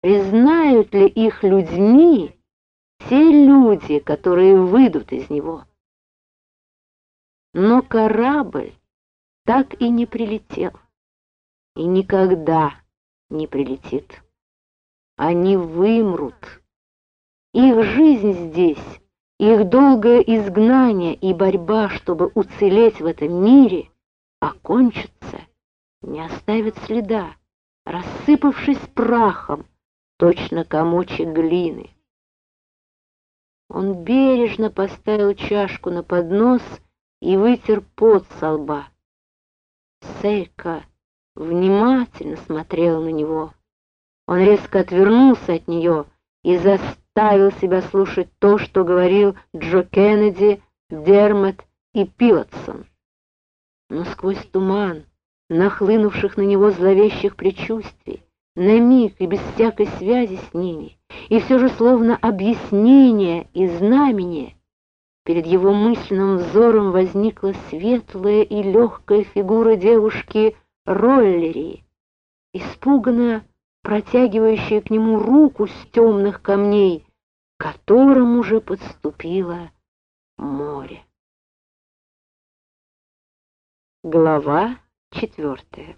признают ли их людьми те люди, которые выйдут из него. Но корабль так и не прилетел, и никогда не прилетит. Они вымрут. Их жизнь здесь, их долгое изгнание и борьба, чтобы уцелеть в этом мире, окончится, не оставит следа, рассыпавшись прахом, точно комочек глины. Он бережно поставил чашку на поднос и вытер пот со лба. Сейка внимательно смотрел на него. Он резко отвернулся от нее и заставил себя слушать то, что говорил Джо Кеннеди, Дермат и Пилотсон. Но сквозь туман, нахлынувших на него зловещих предчувствий, на миг и без всякой связи с ними, и все же словно объяснение и знамение, перед его мысленным взором возникла светлая и легкая фигура девушки Роллери, испуганно протягивающая к нему руку с темных камней, к которым уже подступило море. Глава четвертая.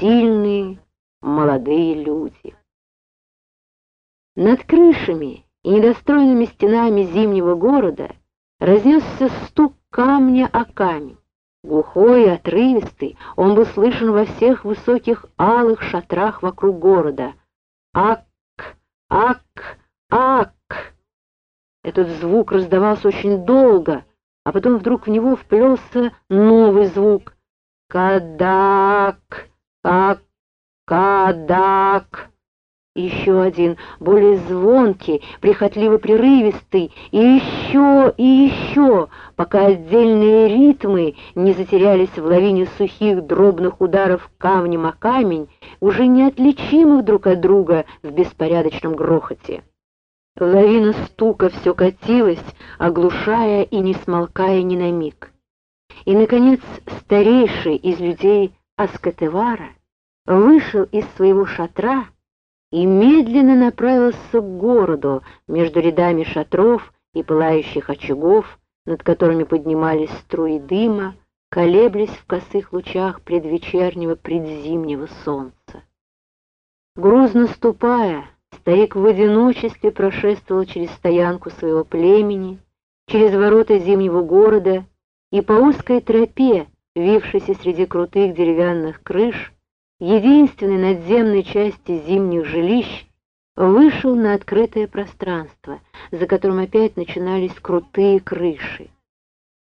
Сильные молодые люди. Над крышами и недостроенными стенами зимнего города разнесся стук камня о камень. Глухой и отрывистый, он был слышен во всех высоких алых шатрах вокруг города. Ак, ак, ак! Этот звук раздавался очень долго, а потом вдруг в него вплелся новый звук. Кадак, как, кадак еще один, более звонкий, прихотливо прерывистый, и еще, и еще, пока отдельные ритмы не затерялись в лавине сухих дробных ударов камнем о камень, уже неотличимых друг от друга в беспорядочном грохоте. Лавина стука все катилась, оглушая и не смолкая ни на миг. И, наконец, старейший из людей Аскотевара вышел из своего шатра, и медленно направился к городу между рядами шатров и пылающих очагов, над которыми поднимались струи дыма, колеблясь в косых лучах предвечернего предзимнего солнца. Грузно ступая, старик в одиночестве прошествовал через стоянку своего племени, через ворота зимнего города и по узкой тропе, вившейся среди крутых деревянных крыш, единственной надземной части зимних жилищ, вышел на открытое пространство, за которым опять начинались крутые крыши.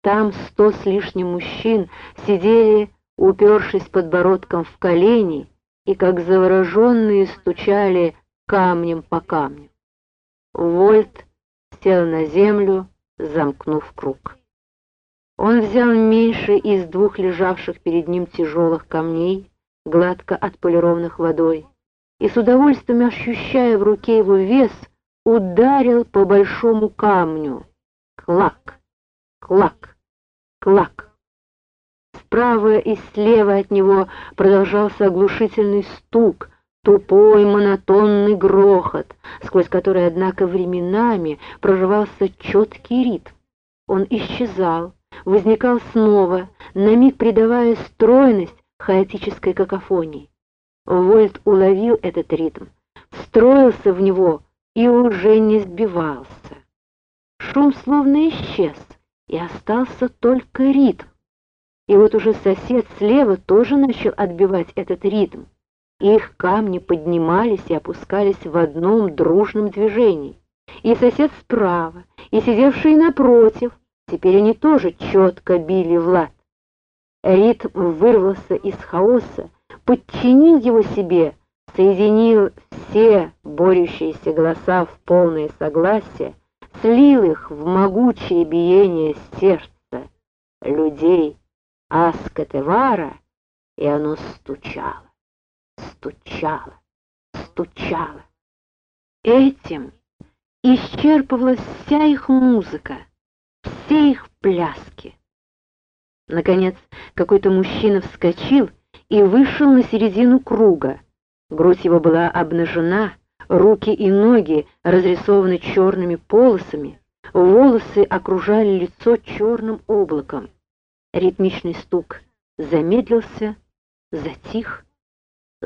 Там сто с лишним мужчин сидели, упершись подбородком в колени, и как завороженные стучали камнем по камню. Вольт сел на землю, замкнув круг. Он взял меньше из двух лежавших перед ним тяжелых камней, гладко отполированных водой, и с удовольствием ощущая в руке его вес, ударил по большому камню. Клак, клак, клак. Справа и слева от него продолжался оглушительный стук, тупой монотонный грохот, сквозь который, однако, временами прорывался четкий ритм. Он исчезал, возникал снова, на миг придавая стройность хаотической какофонии. Вольт уловил этот ритм, встроился в него и уже не сбивался. Шум словно исчез, и остался только ритм. И вот уже сосед слева тоже начал отбивать этот ритм. Их камни поднимались и опускались в одном дружном движении. И сосед справа, и сидевший напротив, теперь они тоже четко били в лад. Ритм вырвался из хаоса, подчинил его себе, соединил все борющиеся голоса в полное согласие, слил их в могучее биение сердца людей Аскотевара, и оно стучало, стучало, стучало. Этим исчерпывалась вся их музыка, все их пляски. Наконец, какой-то мужчина вскочил и вышел на середину круга. Грудь его была обнажена, руки и ноги разрисованы черными полосами, волосы окружали лицо черным облаком. Ритмичный стук замедлился, затих,